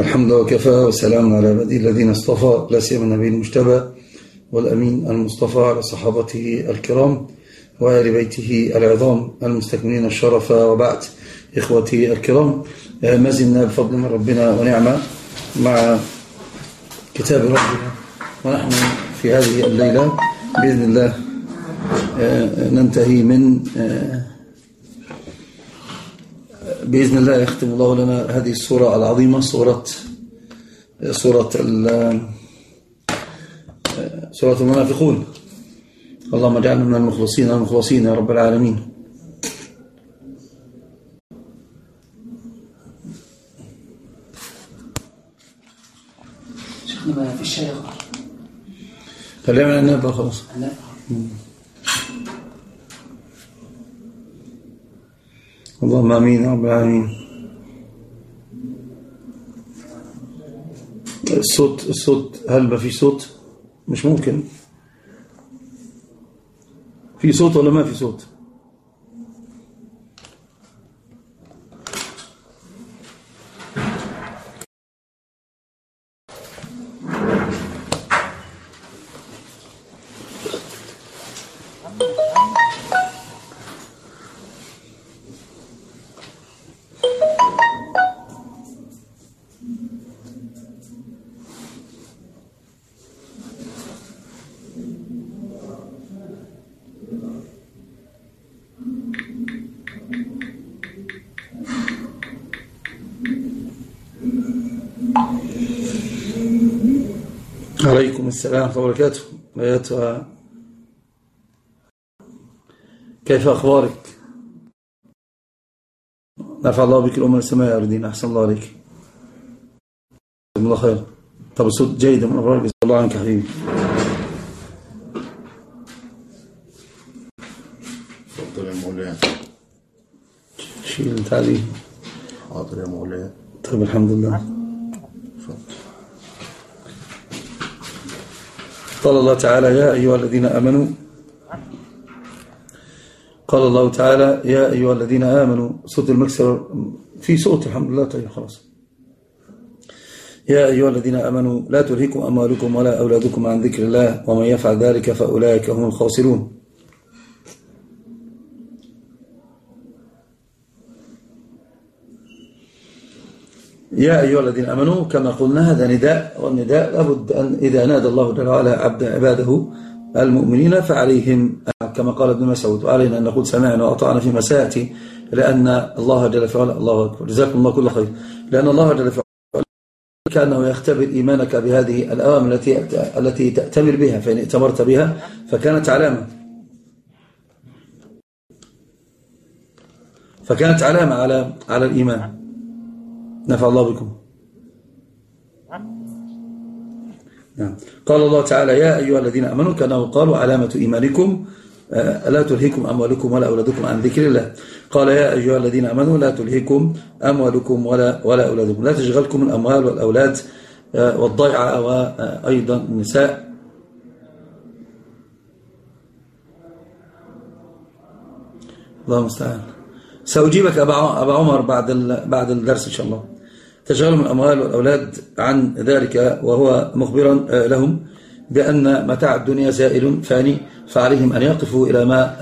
الحمد وكفى وسلام على عباده الذين اصطفى لا سيما النبي المجتبى والأمين المصطفى على صحابته الكرام وآل بيته العظام المستكملين الشرف. وبعد إخوتي الكرام ما زلنا بفضل من ربنا ونعمة مع كتاب ربنا. ونحن في هذه الليلة بإذن الله ننتهي من بإذن الله يختم الله لنا هذه السورة العظيمة سورة سورة سورة المنافقون. اللهم اجعلنا من المخلصين المخلصين يا رب العالمين. شيخنا ما في الشيء خلينا من النبى خلاص اللهم آمين يا رب العالمين. الصوت الصوت هل ما في صوت؟ مش ممكن. في صوت ولا ما في صوت؟ السلام ورحمة الله وبركاته أيتها كيف أخبارك؟ نفع الله بك الأمة السماء أردين أحسن الله عليك. الله خير. طب الصوت جيد من أبرارك جزا الله عنك حبيبي. تفضل يا مولانا شيل التعليم. حاضر يا مولانا طيب الحمد لله تفضل قال الله تعالى يا أيها الذين آمنوا قال الله تعالى يا أيها الذين آمنوا صوت المكسر في صوت الحمد لله طيب خلاص. يا أيها الذين آمنوا لا تلهكم أموالكم ولا أولادكم عن ذكر الله ومن يفعل ذلك فأولئك هم الخاسرون. يا أيها الذين أمنوا كما قلنا هذا نداء والنداء لابد أن إذا نادى الله جل وعلا عبد عباده المؤمنين فعليهم. كما قال ابن مسعود وعلينا أن نقول سمعنا وأطعنا في مساءتي لأن الله جل وعلا الله أكبر. جزاكم الله كل خير. لأن الله جل وعلا كأنه يختبر إيمانك بهذه الأوامر التي التي تأتمر بها فإن ائتمرت بها فكانت علامة. فكانت علامة على على الإيمان. نفع الله بكم. نعم. قال الله تعالى يا أيها الذين أمنوا كانوا قالوا علامة إيمانكم لا تلهكم أموالكم ولا أولادكم عن ذكر الله. قال يا أيها الذين أمنوا لا تلهكم أموالكم ولا, ولا أولادكم. لا تشغلكم الأموال والأولاد والضيعة وأيضا النساء. الله المستعان سأجيبك أبا عمر بعد بعد الدرس إن شاء الله. تشغلهم الأموال والأولاد عن ذلك وهو مخبرا لهم بأن متاع الدنيا زائل فاني فعليهم أن يقفوا إلى ما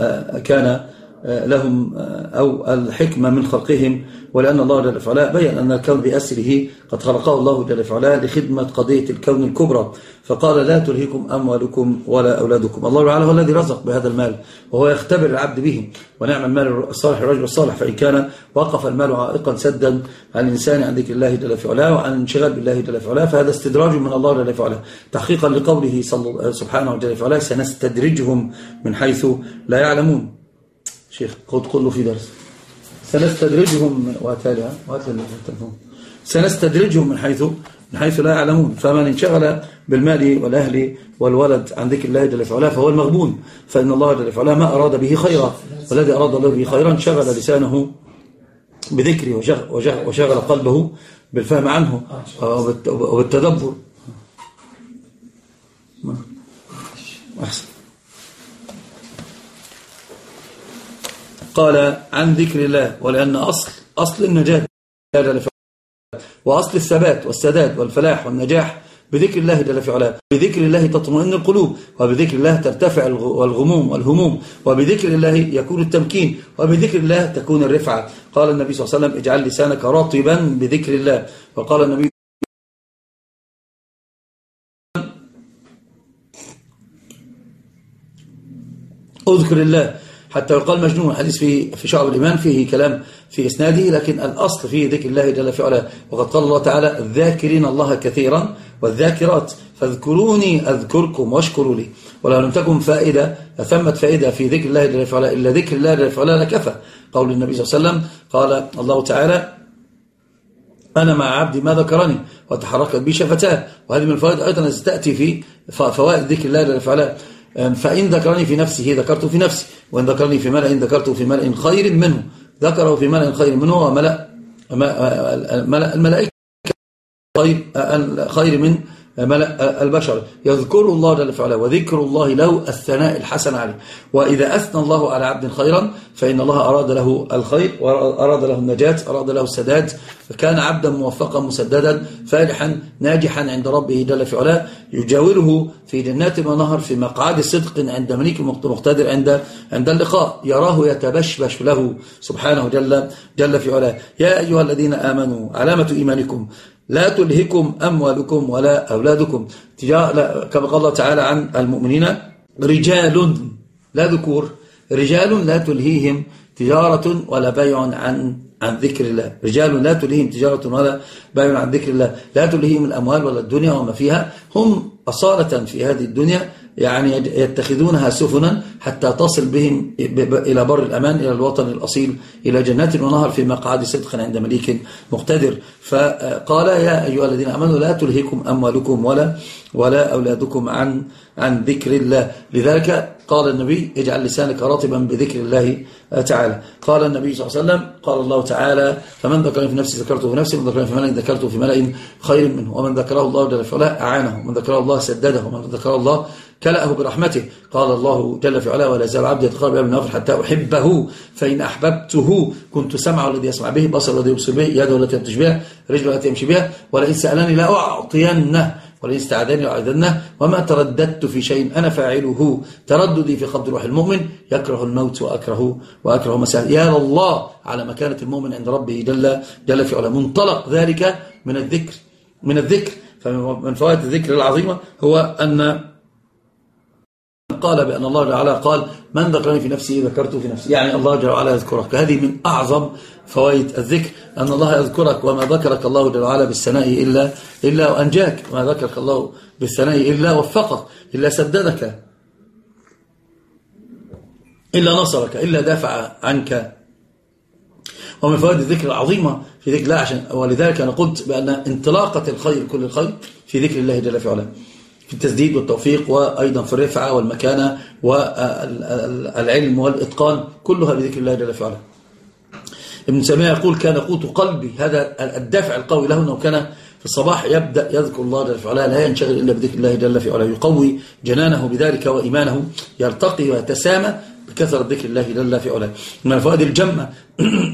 كان لهم أو الحكمة من خلقهم ولأن الله جل وعلا بيّن أن الكون بأسره قد خلقه الله جل وعلا لخدمة قضية الكون الكبرى. فقال لا تلهكم أموالكم ولا أولادكم. الله تعالى هو الذي رزق بهذا المال وهو يختبر العبد به. ونعم المال الصالح الرجل الصالح فإن كان وقف المال عائقا سدا عن الإنسان عن ذكر الله جل وعلا وعن الانشغال بالله جل وعلا فهذا استدراج من الله جل وعلا. تحقيقا لقوله سبحانه جل سنستدرجهم من حيث لا يعلمون. شيخ قد كله في درس. سنستدرجهم واتالها التلفون سنستدرجهم من حيث من حيث لا يعلمون. فمن انشغل بالمال والأهل والولد عن ذكر الله جل وعلا فهو المغبون. فإن الله جل وعلا ما أراد به خيرا. والذي أراد الله به خيرا شغل لسانه بذكره وشغل قلبه بالفهم عنه وبالتدبر. أحسن. قال عن ذكر الله ولأن أصل أصل النجاة. وأصل الثبات والسداد والفلاح والنجاح بذكر الله جل في علاه. بذكر الله تطمئن القلوب وبذكر الله ترتفع الغموم والهموم وبذكر الله يكون التمكين وبذكر الله تكون الرفعة. قال النبي صلى الله عليه وسلم اجعل لسانك رطبا بذكر الله. وقال النبي اذكر الله. حتى يقال مجنون حديث في في شعب الإيمان فيه كلام في إسناده لكن الأصل فيه ذكر الله جل في علاه. وقد قال الله تعالى الذاكرين الله كثيرا والذاكرات فاذكروني أذكركم واشكروا لي. ولو لم تكن فائدة ثمة فائدة في ذكر الله جل في علاه إلا ذكر الله جل في علاه لكفى. قول النبي صلى الله عليه وسلم قال الله تعالى أنا مع عبدي ما ذكرني وتحركت بي شفتاه. وهذه من الفوائد أيضا تأتي في فوائد ذكر الله جل في علاه. فإن ذكرني في نفسه ذكرته في نفسي وإن ذكرني في ملأ ذكرته في ملأ خير منه. ذكره في ملأ خير منه وملأ ملأ الملائكة خير من ملأ البشر. يذكر الله جل وعلا وذكر الله له الثناء الحسن عليه. وإذا أثنى الله على عبد خيرا فإن الله أراد له الخير وأراد له النجاة أراد له السداد. فكان عبدا موفقا مسددا فالحا ناجحا عند ربه جل في يجاوره في جنات ونهر في مقعد صدق عند مليك مقتدر عند عند اللقاء. يراه يتبشبش له سبحانه جل جل في علاه يا أيها الذين آمنوا علامة إيمانكم. لا تلهكم أموالكم ولا أولادكم. كما قال الله تعالى عن المؤمنين رجال لا ذكور. رجال لا تلهيهم تجارة ولا بيع عن عن ذكر الله. رجال لا تلهيهم تجارة ولا بيع عن ذكر الله. لا تلهيهم الأموال ولا الدنيا وما فيها. هم أصالة في هذه الدنيا. يعني يتخذونها سفنا حتى تصل بهم إلى بر الأمان إلى الوطن الأصيل إلى جنات ونهر في مقعد صدق عند مليك مقتدر. فقال يا أيها الذين أمنوا لا تلهكم أموالكم ولا ولا أولادكم عن عن ذكر الله. لذلك قال النبي اجعل لسانك رطبا بذكر الله تعالى. قال النبي صلى الله عليه وسلم قال الله تعالى فمن ذكرني في نفسي ذكرته في نفسي ومن ذكرني في ملأ ذكرته في ملأ خير منه. ومن ذكره الله جل في علاه أعانه. ومن ذكره الله سدده. ومن ذكره الله كلأه برحمته. قال الله جل في علاه ولا زال عبدي يتقرب من النافر حتى أحبه فإن أحببته كنت سمعه الذي يسمع به بصر الذي يبصر به يده التي يبطش بها رجله التي يمشي بها ولئن سألني لا أعطينه ولئن استعاذني لأعذنه وما ترددت في شيء أنا فاعله. ترددي في قبض روح المؤمن يكره الموت وأكره وأكره مساء يا الله على مكانة المؤمن عند ربه جل جل في علاه. منطلق ذلك من الذكر من الذكر. فمن فوائد الذكر العظيمة هو أن قال بأن الله تعالى قال من ذكرني في نفسي ذكرته في نفسي. يعني الله جل وعلا يذكرك هذه من أعظم فوائد الذكر أن الله يذكرك وما ذكرك الله جل وعلا بالثناء إلا, إلا وأنجاك. وما ذكرك الله بالثناء إلا وفقك إلا سددك إلا نصرك إلا دافع عنك. ومن فوائد الذكر العظيمة في ذكر الله عشان ولذلك أنا قلت بأن انطلاقة الخير كل الخير في ذكر الله جل في علاه في التسديد والتوفيق وأيضا في الرفعة والمكانة والعلم والإتقان كلها بذكر الله جل في علاه ابن سامية يقول كان قوت قلبي هذا الدافع القوي له أنه كان في الصباح يبدأ يذكر الله جل في علاه لا ينشغل إلا بذكر الله جل في علاه يقوي جنانه بذلك وإيمانه يرتقي ويتسامى بكثرة ذكر الله جل في علاه من الفوائد الجمة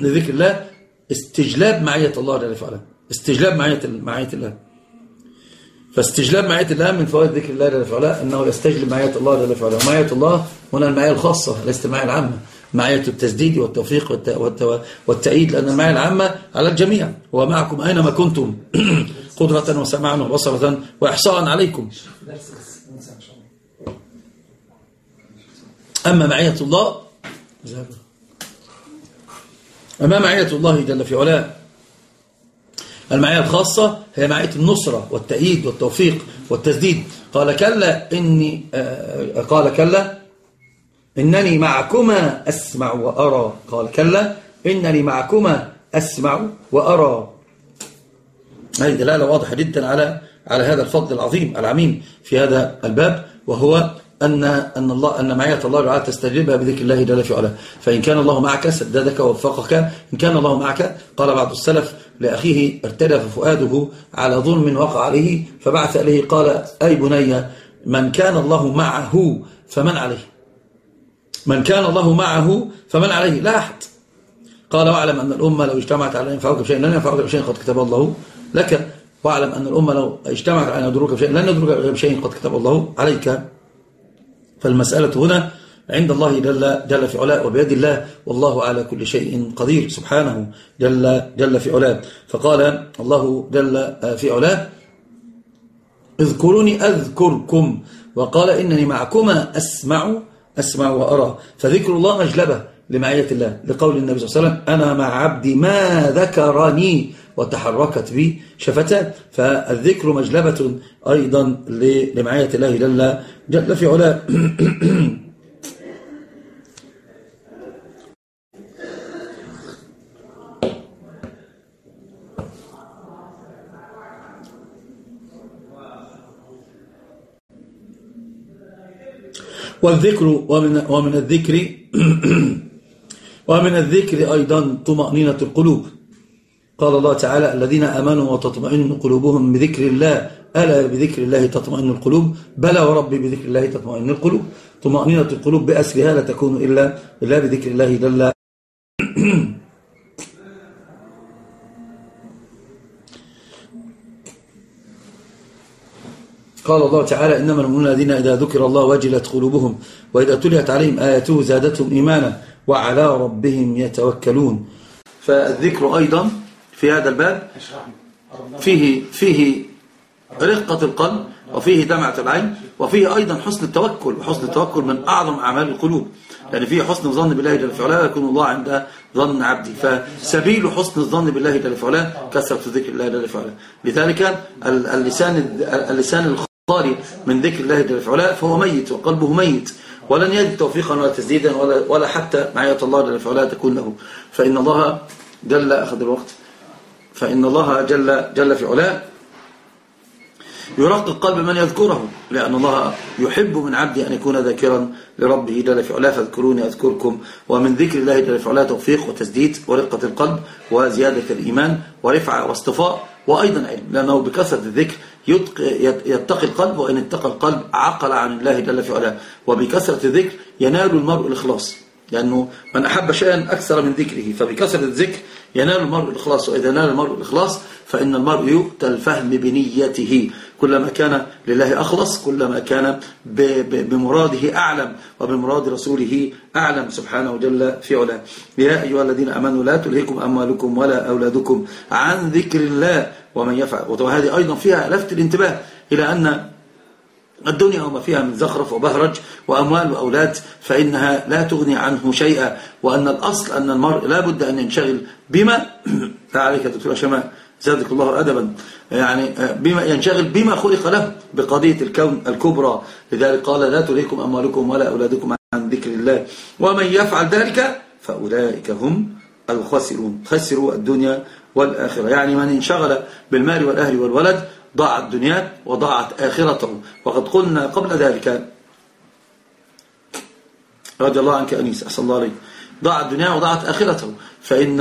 لذكر الله استجلاب معية الله جل في علاه استجلاب معية معية الله. فاستجلاب معية الله من فوائد ذكر الله جل في علاه أنه يستجلب معية الله جل في علاه ومعية الله هنا المعية الخاصة ليست المعية العامة. معية التسديد والتوفيق والتأييد لأن المعية العامة على الجميع. ومعكم أينما كنتم. قدرة وسمعا وبصرة وإحصاء عليكم. أما معية الله. أما معية الله جل في علاه المعية الخاصة هي معية النصرة والتأييد والتوفيق والتسديد. قال كلا إني آه قال كلا إنني معكما أسمع وأرى. قال كلا إنني معكما أسمع وأرى. هذه دلالة واضحة جدا على على هذا الفضل العظيم العميم في هذا الباب وهو أن أن الله أن معية الله تعالى تستجيبها بذكر الله جل في علاه. فإن كان الله معك سددك ووفقك. إن كان الله معك قال بعض السلف لأخيه ارتدف فؤاده على ظلم وقع عليه فبعث إليه قال أي بني من كان الله معه فمن عليه. من كان الله معه فمن عليه. لا أحد. قال واعلم أن الأمة لو اجتمعت على أن ينفعوك بشيء لن ينفعوك بشيء قد كتب الله لك. واعلم أن الأمة لو اجتمعت على أن يضروك بشيء لن يضروك بشيء قد كتب الله عليك. فالمسألة هنا عند الله جل, جل في علاه وبيد الله والله على كل شيء قدير. سبحانه جل, جل في علاه. فقال الله جل في علاه اذكروني أذكركم. وقال إنني معكما أسمع أسمع وأرى. فذكر الله مجلبة لمعية الله. لقول النبي صلى الله عليه وسلم أنا مع عبدي ما ذكرني. وتحركت بي شفتان. فالذكر مجلبة أيضا لمعية الله جل, جل في علاه. والذكر ومن, ومن الذكر ومن الذكر أيضا طمأنينة القلوب. قال الله تعالى الذين أمنوا وتطمئن قلوبهم بذكر الله ألا بذكر الله تطمئن القلوب؟ بلى وربي بذكر الله تطمئن القلوب. طمأنينة القلوب بأسرها لا تكون إلا, إلا بذكر الله جل قال الله تعالى إنما المؤمنون الذين إذا ذكر الله وجلت قلوبهم وإذا تليت عليهم آياته زادتهم إيمانا وعلى ربهم يتوكلون. فالذكر أيضا في هذا الباب فيه فيه رقة القلب وفيه دمعة العين وفيه أيضا حسن التوكل وحسن التوكل من أعظم أعمال القلوب. يعني فيه حسن الظن بالله جل في علاه يكون الله عند ظن عبدي فسبيل حسن الظن بالله جل في علاه كثرة ذكر الله جل في علاه لذلك اللسان اللسان الخالي من ذكر الله جل في علاه فهو ميت وقلبه ميت. ولن يجد توفيقا ولا تسديدا ولا, ولا حتى معية الله جل في علاه تكون له. فإن الله جل أخذ الوقت. فإن الله جل, جل في علاه يرقق قلب من يذكره لأن الله يحب من عبده أن يكون ذاكرا لربه جل في علاه فاذكروني أذكركم. ومن ذكر الله جل في علاه توفيق وتسديد ورقة القلب وزيادة الإيمان ورفعة واصطفاء وأيضا علم لأنه بكثرة الذكر يتقي القلب وإن اتقى القلب عقل عن الله جل في علاه. وبكثرة الذكر ينال المرء الإخلاص لأنه من أحب شيئا أكثر من ذكره فبكثرة الذكر ينال المرء الإخلاص وإذا نال المرء الإخلاص فإن المرء يؤتى الفهم بنيته. كلما كان لله أخلص كلما كان بمراده أعلم وبمراد رسوله أعلم. سبحانه جل في علاه. يا أيها الذين أمنوا لا تلهكم أموالكم ولا أولادكم عن ذكر الله ومن يفعل. وهذه أيضا فيها لفت الانتباه إلى أن الدنيا وما فيها من زخرف وبهرج وأموال وأولاد فإنها لا تغني عنه شيئا. وأن الأصل أن المرء لا بد أن ينشغل بما عليك دكتور شماء زادك الله أدبا. يعني بما ينشغل بما خلق له بقضية الكون الكبرى. لذلك قال لا تليكم أموالكم ولا أولادكم عن ذكر الله. ومن يفعل ذلك فأولئك هم الخاسرون. خسروا الدنيا والآخرة. يعني من انشغل بالمال والأهل والولد ضاعت دنياه وضاعت آخرته. وقد قلنا قبل ذلك رضي الله عنك أنيس أحسن الله عليك. ضاعت دنياه وضاعت آخرته. فإن,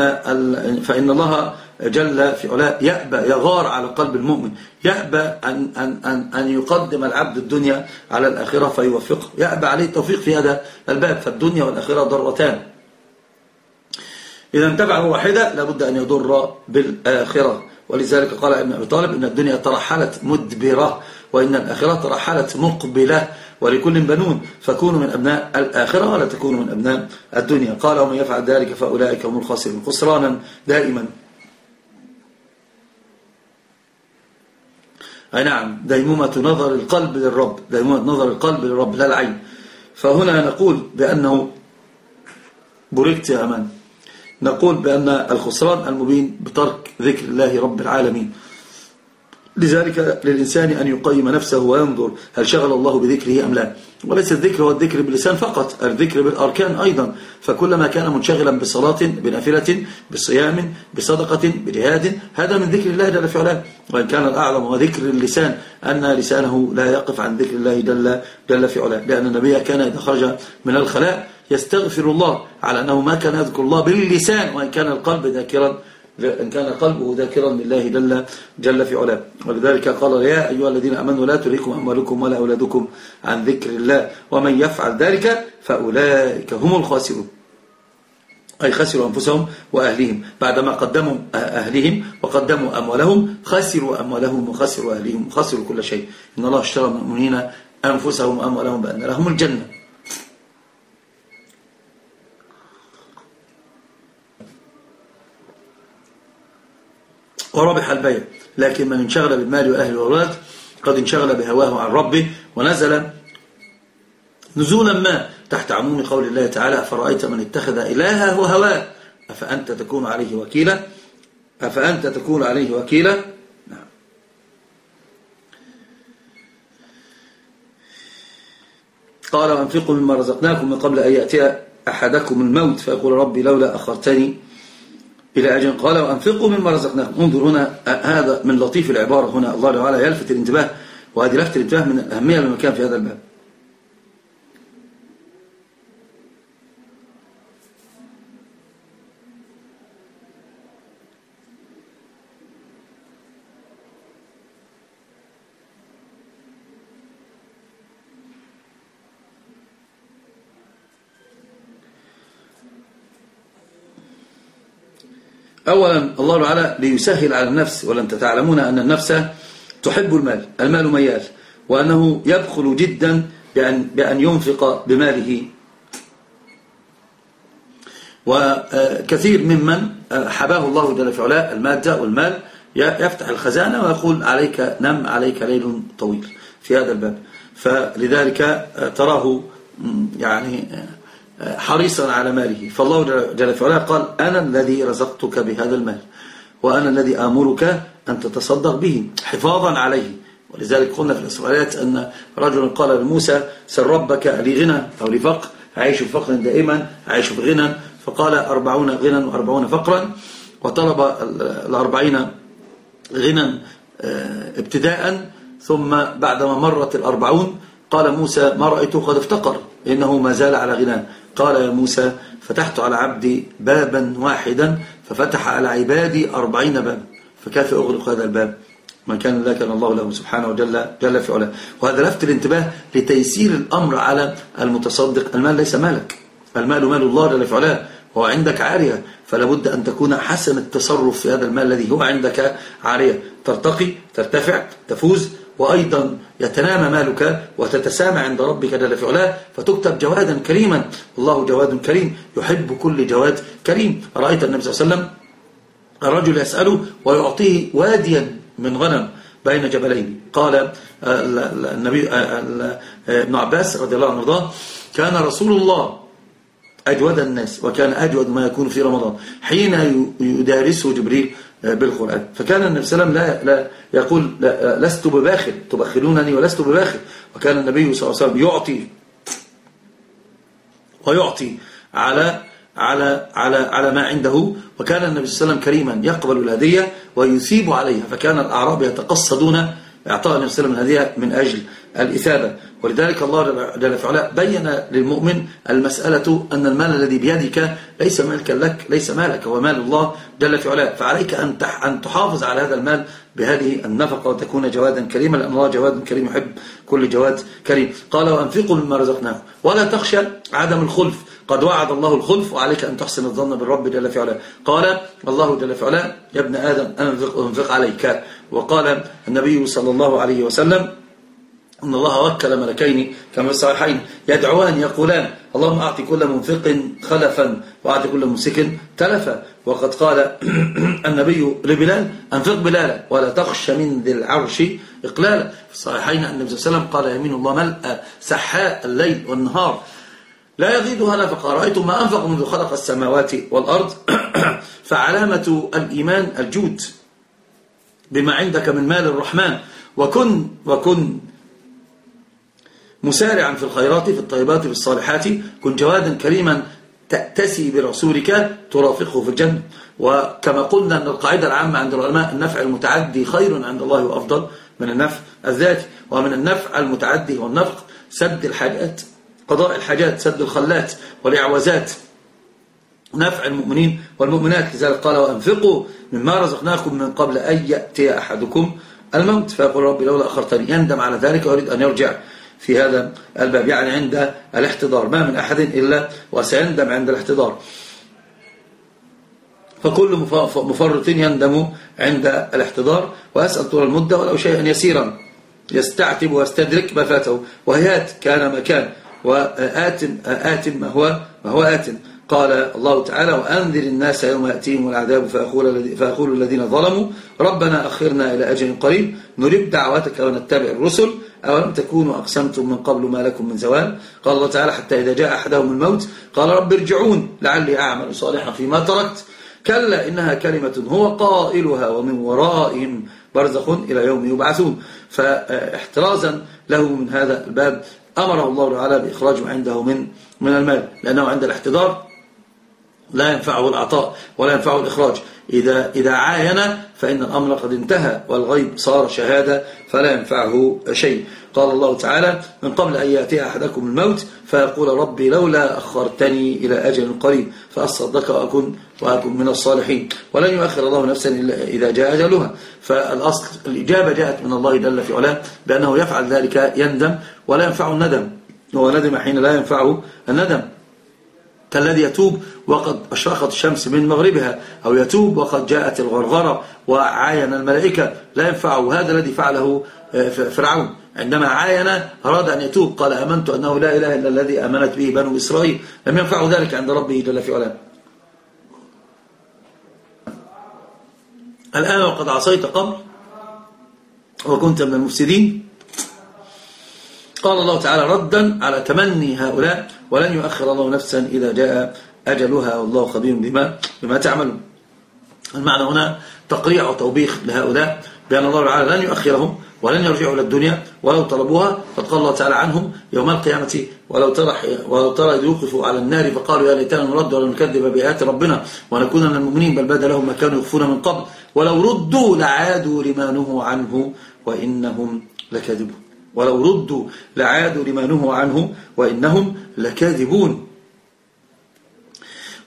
فإن الله جل في علاه يأبى يغار على قلب المؤمن. يأبى أن, أن, أن, أن يقدم العبد الدنيا على الآخرة فيوفقه. يأبى عليه التوفيق في هذا الباب. فالدنيا والآخرة ضرتان. إذا انتبعه واحدة لابد أن يضر بالآخرة. ولذلك قال إبن أبي طالب إن الدنيا ترحلت مدبرة وإن الآخرة ترحلت مقبلة ولكل بنون فكونوا من أبناء الآخرة ولا تكونوا من أبناء الدنيا. قال ومن يفعل ذلك فأولئك هم الخاسرون. خسرانا دائما. أي نعم ديمومة نظر القلب للرب. ديمومة نظر القلب للرب لا العين. فهنا نقول بأنه بركت يا أمان. نقول بأن الخسران المبين بترك ذكر الله رب العالمين. لذلك للإنسان أن يقيم نفسه وينظر هل شغل الله بذكره أم لا. وليس الذكر هو الذكر باللسان فقط الذكر بالأركان أيضا. فكلما كان منشغلا بصلاة بنافلة بصيام بصدقة بجهاد هذا من ذكر الله جل في علاه وإن كان الأعظم هو ذكر اللسان أن لسانه لا يقف عن ذكر الله جل, جل في علاه. لأن النبي كان إذا خرج من الخلاء يستغفر الله على أنه ما كان يذكر الله باللسان وإن كان القلب ذاكرا إن كان قلبه ذاكرا لله جل, جل في علاه. ولذلك قال يا أيها الذين أمنوا لا تريكم أموالكم ولا أولادكم عن ذكر الله ومن يفعل ذلك فأولئك هم الخاسرون. أي خسروا أنفسهم وأهليهم. بعدما قدموا أهلهم وقدموا أموالهم خسروا أموالهم وخسروا أهليهم وخسروا كل شيء. إن الله اشترى من المؤمنين أنفسهم وأموالهم بأن لهم الجنة. وربح البيع لكن من انشغل بالمال وأهل والأولاد قد انشغل بهواه عن ربه ونزل نزولا ما تحت عموم قول الله تعالى أفرأيت من اتخذ إلهه هواه أفأنت تكون عليه وكيلا؟ أفأنت تكون عليه وكيلا؟ نعم. قال وانفقوا مما رزقناكم من قبل أن يأتي أحدكم الموت. فيقول ربي لولا أخرتني إلى أجل قال وأنفقوا مما رزقناكم. انظر هنا هذا من لطيف العبارة هنا. الله تعالى يلفت الانتباه وهذه لفت الانتباه من الأهمية للمكان في هذا الباب. أولا الله تعالى ليسهل على النفس ولن تعلمون أن النفس تحب المال المال ميال وأنه يبخل جدا بأن, بأن ينفق بماله. وكثير ممن حباه الله جل في علاه المادة والمال يفتح الخزانة ويقول عليك نم عليك ليل طويل في هذا الباب. فلذلك تراه يعني حريصا على ماله. فالله جل في علاه قال أنا الذي رزقتك بهذا المال وأنا الذي آمرك أن تتصدق به حفاظا عليه. ولذلك قلنا في الإسرائيليات أن رجل قال لموسى سر ربك لي غنى أو لفقر أعيش في فقر دائما أعيش في غنى. فقال أربعون غنى وأربعون فقرا وطلب الأربعين غنى آه، ابتداء. ثم بعدما مرت الأربعون قال موسى ما رأيته قد افتقر إنه ما زال على غنى. قال يا موسى فتحت على عبدي بابا واحدا ففتح على عبادي أربعين بابا فكيف أغلق هذا الباب؟ من كان كان الله له سبحانه وجل جل في علاه. وهذا لفت الانتباه لتيسير الأمر على المتصدق المال ليس مالك المال مال الله جل في علاه هو عندك عارية فلا بد أن تكون حسن التصرف في هذا المال الذي هو عندك عارية. ترتقي ترتفع تفوز وأيضا يتنامى مالك وتتسامى عند ربك جل في علاه فتكتب جوادا كريما. الله جواد كريم يحب كل جواد كريم. رأيت النبي صلى الله عليه وسلم الرجل يسأله ويعطيه واديا من غنم بين جبلين. قال آه، النبي آه، آه، ابن عباس رضي الله عنه كان رسول الله أجود الناس وكان أجود ما يكون في رمضان. حين يدارسه جبريل بالقرآن. فكان النبي صلى الله عليه وسلم لا, يقول لا لست بباخل تبخلونني ولست بباخل. وكان النبي صلى الله عليه وسلم يعطي ويعطي على على على على ما عنده. وكان النبي صلى الله عليه وسلم كريما يقبل الهدية ويثيب عليها. فكان الأعراب يتقصدون إعطاء النبي صلى الله عليه وسلم الهدية من أجل الإثابة. ولذلك الله جل وعلا بين للمؤمن المسألة أن المال الذي بيدك ليس ملكا لك ليس مالك هو مال الله جل وعلا فعليك أن أن تحافظ على هذا المال بهذه النفقة وتكون جوادا كريما لأن الله جواد كريم يحب كل جواد كريم. قال وأنفقوا مما رزقناه ولا تخشى عدم الخلف. قد وعد الله الخلف وعليك أن تحسن الظن بالرب جل في علاه. قال الله جل في علاه يا ابن آدم أنفق, أنفق عليك. وقال النبي صلى الله عليه وسلم أن الله وكل ملكين كما في الصحيحين يدعوان يقولان اللهم أعطي كل منفق خلفا وأعطي كل ممسك تلفا. وقد قال النبي لبلال أنفق بلالا ولا تخش من ذي العرش إقلالا. في الصحيحين أن النبي صلى الله عليه وسلم قال يمين الله ملأ سحاء الليل والنهار. لا يغيدها نفقا رأيتم ما أنفق منذ خلق السماوات والأرض؟ فعلامة الإيمان الجود بما عندك من مال الرحمن. وكن وكن مسارعا في الخيرات في الطيبات في الصالحات. كن جوادا كريما تأتسي برسولك ترافقه في الجنة. وكما قلنا أن القاعدة العامة عند العلماء النفع المتعدي خير عند الله وأفضل من النفع الذاتي. ومن النفع المتعدي والنفق سد الحاجات قضاء الحاجات سد الخلات والإعوازات. نفع المؤمنين والمؤمنات. لذلك قال وأنفقوا مما رزقناكم من قبل أن يأتي أحدكم الموت. فيقول ربي لولا أخرتني يندم على ذلك ويريد أن يرجع في هذا الباب يعني عند الاحتضار. ما من أحد إلا وسيندم عند الاحتضار. فكل مفرط يندم عند الاحتضار. ويسأل طول المدة ولو شيئا يسيرا. يستعتب ويستدرك ما فاته. وهيات كان ما كان وآت آت ما هو ما هو آت. قال الله تعالى وأنذر الناس يوم يأتيهم العذاب فأقول الذين ظلموا ربنا أخرنا إلى أجل قريب. نريد دعواتك ونتبع الرسل. أولم تكونوا أقسمتم من قبل ما لكم من زوال؟ قال الله تعالى حتى إذا جاء أحدهم الموت قال رب ارجعون لعلي أعمل صالحا فيما تركت. كلا إنها كلمة هو قائلها ومن ورائهم برزخ إلى يوم يبعثون. فاحترازا له من هذا الباب. أمره الله تعالى بإخراج ما عنده من من المال لأنه عند الاحتضار لا ينفعه العطاء ولا ينفعه الإخراج. إذا, إذا عاين فإن الأمر قد انتهى والغيب صار شهادة فلا ينفعه شيء. قال الله تعالى من قبل أن يأتي أحدكم الموت فيقول ربي لولا أخرتني إلى أجل قريب فأصدق وأكون, وأكون من الصالحين. ولن يؤخر الله نفسا إذا جاء أجلها. فالأصل الإجابة جاءت من الله جل في علاه بأنه يفعل ذلك يندم ولا ينفعه الندم. هو ندم حين لا ينفعه الندم. كالذي يتوب وقد أشرقت الشمس من مغربها أو يتوب وقد جاءت الغرغرة وعاين الملائكة لا ينفعه هذا الذي فعله آه، فرعون. عندما عاين أراد أن يتوب قال أمنت أنه لا إله إلا الذي أمنت به بنو إسرائيل. لم ينفعه ذلك عند ربه جل في علاه. الآن وقد عصيت قبل وكنت من المفسدين. قال الله تعالى ردا على تمني هؤلاء ولن يؤخر الله نفسا إذا جاء أجلها والله خبير بما, بما تعملون. المعنى هنا تقريع وتوبيخ لهؤلاء بأن الله تعالى لن يؤخرهم ولن يرجعوا إلى الدنيا ولو طلبوها. قد قال الله تعالى عنهم يوم القيامة ولو ترى ولو ترى يوقفوا على النار فقالوا يا ليتنا نرد ولا نكذب بآيات ربنا ونكون من المؤمنين. بل بدا لهم ما كانوا يخفون من قبل. ولو ردوا لعادوا لما نهوا عنه وإنهم لكاذبون. ولو ردوا لعادوا لما نهوا عنه وإنهم لكاذبون.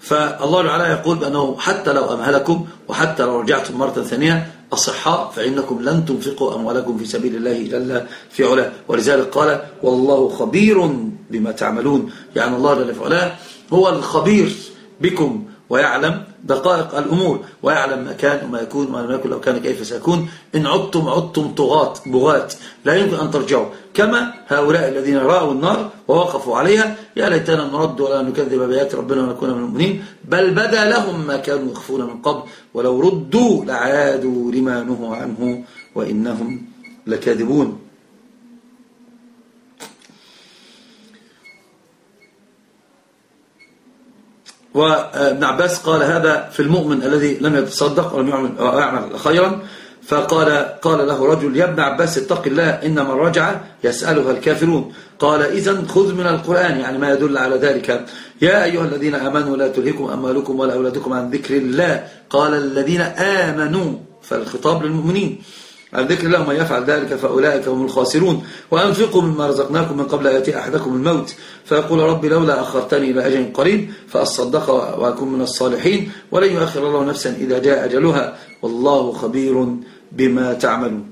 فالله تعالى يقول بأنه حتى لو أمهلكم وحتى لو رجعتم مرة ثانية أصحاء فإنكم لن تنفقوا أموالكم في سبيل الله جل في علاه. ولذلك قال والله خبير بما تعملون يعني الله جل في علاه هو الخبير بكم. ويعلم دقائق الأمور ويعلم ما كان وما يكون وما لم يكن لو كان كيف سيكون. إن عدتم عدتم طغاة بغاة. لا يمكن أن ترجعوا. كما هؤلاء الذين رأوا النار ووقفوا عليها يا ليتنا نرد ولا نكذب بآيات ربنا ونكون من المؤمنين بل بدا لهم ما كانوا يخفون من قبل. ولو ردوا لعادوا لما نهوا عنه وإنهم لكاذبون. وابن عباس قال هذا في المؤمن الذي لم يتصدق ولم يعمل خيرا. فقال قال له رجل يا ابن عباس اتق الله إن من رجع يسألها الكافرون. قال إذا خذ من القرآن يعني ما يدل على ذلك. يا أيها الذين آمنوا لا تلهكم أموالكم ولا أولادكم عن ذكر الله. قال الذين آمنوا فالخطاب للمؤمنين. عن ذكر الله من يفعل ذلك فأولئك هم الخاسرون. وأنفقوا مما رزقناكم من قبل يأتي أحدكم الموت. فيقول ربي لولا أخرتني إلى أجل قريب فأصدق وأكون من الصالحين. ولن يؤخر الله نفسا إذا جاء أجلها. والله خبير بما تعملون.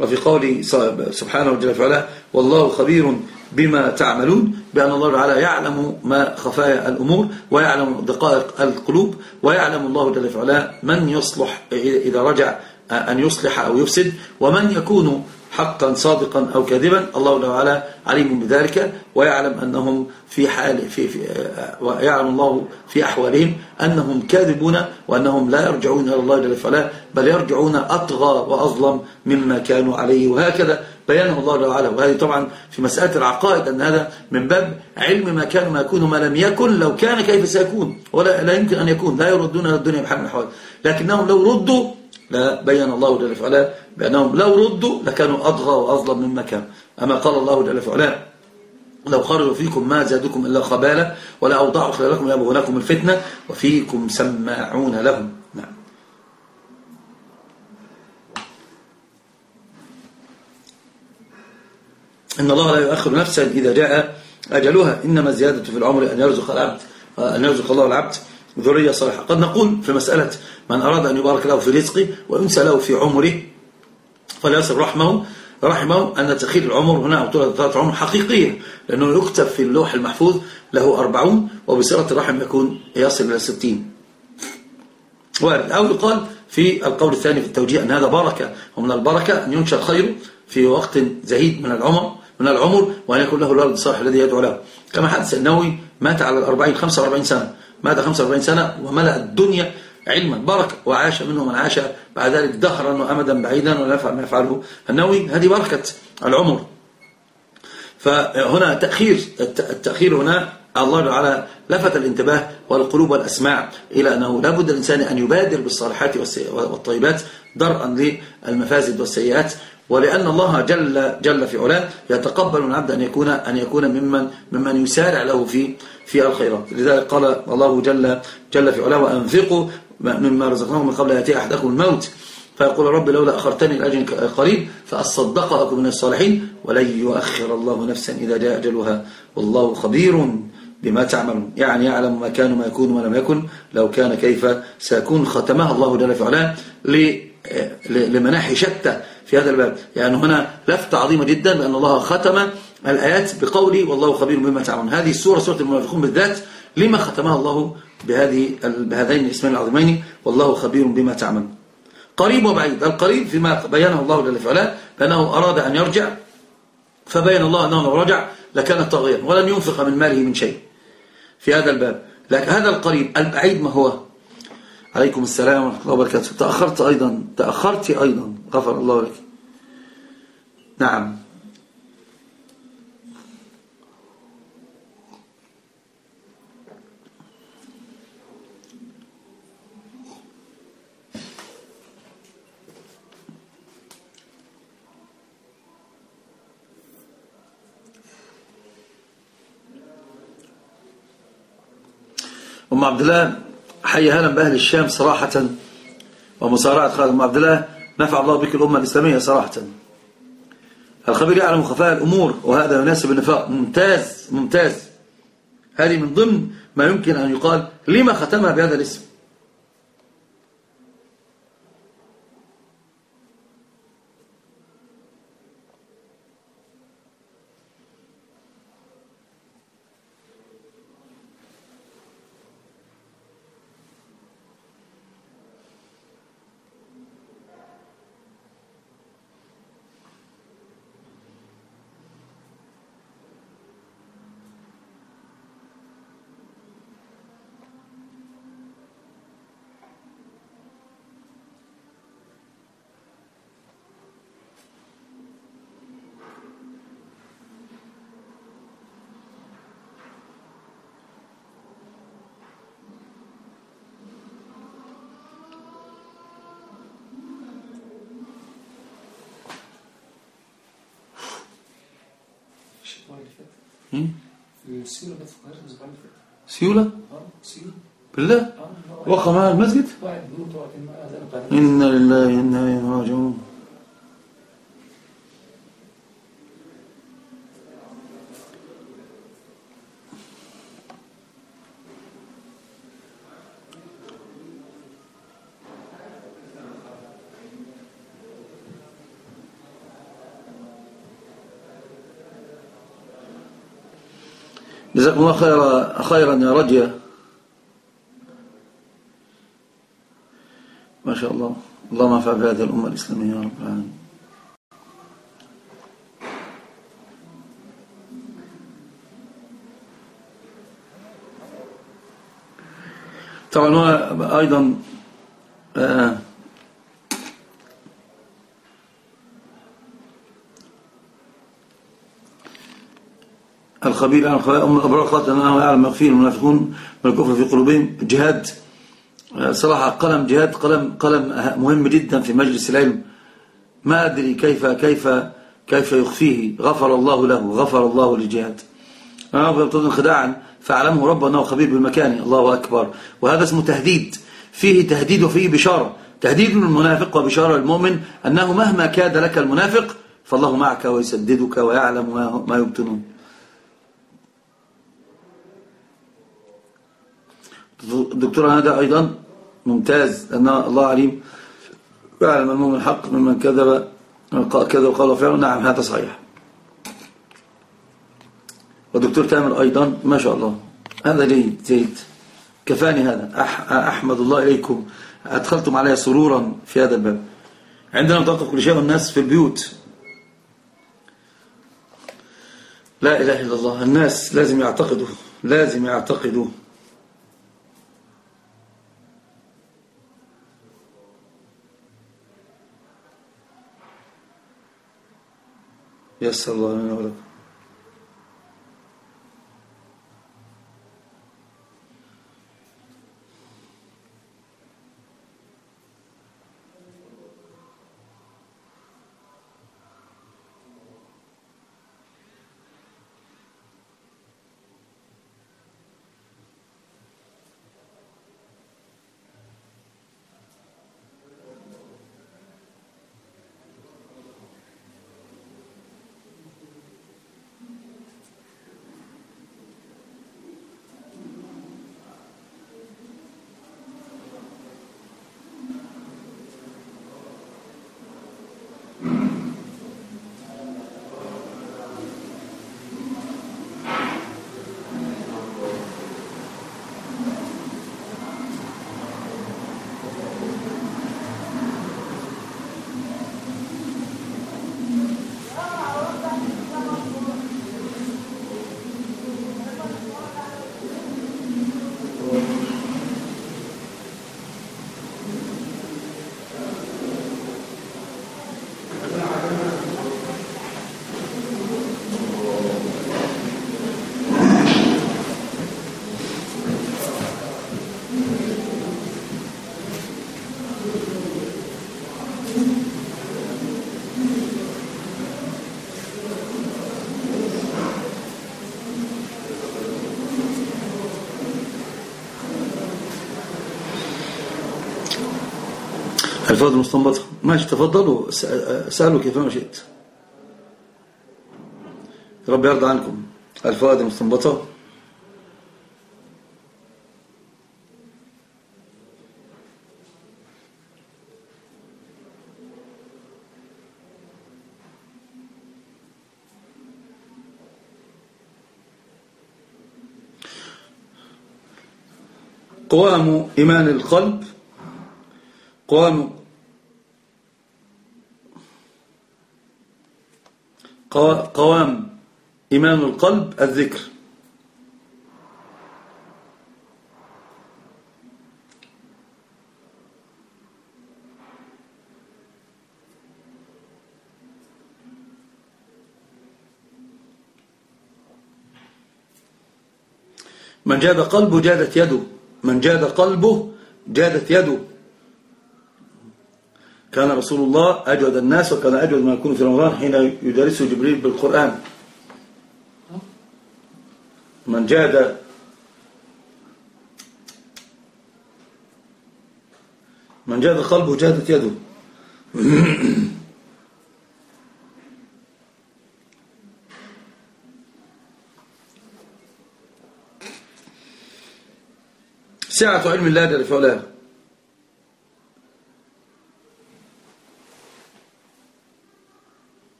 وفي قوله سبحانه وتعالى والله خبير بما تعملون بأن الله تعالى يعلم ما خفايا الأمور ويعلم دقائق القلوب ويعلم الله جل وعلا من يصلح إذا رجع أن يصلح أو يفسد ومن يكون حقا صادقا أو كاذبا. الله تعالى عليم بذلك ويعلم أنهم في حال في, في ويعلم الله في أحوالهم أنهم كاذبون وأنهم لا يرجعون إلى الله جل وعلا بل يرجعون أطغى وأظلم مما كانوا عليه وهكذا. بيانه الله تعالى وهذه طبعا في مسألة العقائد أن هذا من باب علم ما كان ما يكون ما لم يكن. لو كان كيف سيكون؟ ولا لا يمكن أن يكون. لا يردون إلى الدنيا بحال من الأحوال لكنهم لو ردوا لا بين الله جل وعلا بأنهم لو ردوا لكانوا أضغى وأظلم مما كانوا أما قال الله جل وعلا لو خرجوا فيكم ما زادكم إلا خبالة ولا أوضعوا خلالكم يبغونكم الفتنة وفيكم سماعون لهم نعم إن الله لا يؤخر نفسا إذا جاء أجلها. إنما الزيادة في العمر أن يرزق العبد أن يرزق الله العبد. ذرية صالحة. قد نقول في مسألة من أراد أن يبارك له في رزقه وينسى له في عمره فليصل رحمه رحمه أن تأخير العمر هنا أو طولة العمر حقيقية لأنه يكتب في اللوح المحفوظ له أربعون وبصلة الرحم يكون يصل إلى ستين. وارد. أو يقال في القول الثاني في التوجيه أن هذا بركة ومن البركة أن ينشر خير في وقت زهيد من العمر. من العمر وأن يكون له الولد الصالح الذي يدعو له. كما حدث النووي مات على الأربعين خمسة وأربعين سنة. مات خمسة وأربعين سنة وملأ الدنيا علما بركة. وعاش منه من عاش. بعد ذلك دهرا وأمدا بعيدا ولا يفعل ما يفعله. النووي هذه بركة العمر. فهنا تأخير التأخير هنا الله تعالى لفت الانتباه والقلوب والأسماع إلى أنه لا بد الإنسان أن يبادر بالصالحات والطيبات درءا للمفاسد والسيئات ولأن الله جل جل في علاه يتقبل من العبد أن يكون أن يكون ممن ممن يسارع له في في الخيرات. لذلك قال الله جل جل في علاه وأنفقوا مما رزقناهم من قبل يأتي أحدكم الموت. فيقول رب لولا أخرتني الأجل قريب فأصدق أكون من الصالحين ولن يؤخر الله نفسا إذا جاء أجلها. والله خبير. بما تعملون. يعني يعلم ما كان وما يكون وما لم يكن. لو كان كيف سيكون ختمها الله جل في علاه لمناحي شتى في هذا الباب. يعني هنا لفتة عظيمة جدا بأن الله ختم الآيات بقوله والله خبير بما تعملون. هذه السورة سورة المنافقون بالذات لما ختمها الله بهذه بهذين الاسمين العظيمين. والله خبير بما تعمل قريب وبعيد. القريب فيما بينه الله جل وعلا بأنه أراد أن يرجع. فبين الله أنه لو رجع لكان طاغيا ولن ينفق من ماله من شيء. في هذا الباب. لكن هذا القريب البعيد ما هو؟ عليكم السلام ورحمة الله وبركاته. تأخرت أيضا تأخرت أيضا. غفر الله لك. نعم. أم عبد الله حي هلا بأهل الشام صراحة ومسارعة خالد أم عبد الله نفع الله بك الأمة الإسلامية صراحة. الخبير يعلم خفاء الأمور وهذا يناسب النفاق. ممتاز ممتاز. هذه من ضمن ما يمكن أن يقال لما ختمها بهذا الاسم. في اللي فات سيولة؟ آه بالله؟ وقع المسجد؟ كان معاه أذان بتاع إنا لله وإنا إليه راجعون. جزاكم الله خيرا خيرا يا رجيا ما شاء الله. اللهم انفع بهذه الأمة الإسلامية يا رب العالمين. طبعا هو أيضا آه الخبير عن الخبائر أم الأبرار قالت أنه يعلم ما فيه المنافقون من الكفر في قلوبهم. جهاد صراحة قلم جهاد قلم قلم مهم جدا في مجلس العلم. ما أدري كيف كيف كيف يخفيه. غفر الله له غفر الله للجهاد. أنا بيبتدن خداعا فاعلمه رب أنه خبير بالمكان. الله أكبر. وهذا اسمه تهديد. فيه تهديد وفيه بشارة. تهديد للمنافق وبشارة للمؤمن أنه مهما كاد لك المنافق فالله معك ويسددك ويعلم ما يبطنون الدكتور هذا أيضا ممتاز لأن الله عليم ويعلم المؤمن الحق ممن كذب قال كذا وقال فعلا نعم هذا صحيح. ودكتور تامر أيضا ما شاء الله هذا لي زيد كفاني هذا. أح أحمد الله إليكم. أدخلتم علي سرورا في هذا الباب. عندنا نطاق كل شيء والناس في البيوت. لا إله إلا الله. الناس لازم يعتقدوا لازم يعتقدوا. يسر الله لنا ولكم الفوائد المستنبطة ماشي تفضلوا. سألوا كيفما شئت. رب يرضى عنكم. الفوائد المستنبطة قوام إيمان القلب. قوام قوام إيمان القلب الذكر. من جاد قلبه جادت يده. من جاد قلبه جادت يده. كان رسول الله أجود الناس وكان أجود ما يكون في رمضان حين يدرسه جبريل بالقرآن. من جاد من جاد قلبه جادت يده. سعة علم الله جل في علاه